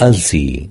Elsie